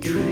dream.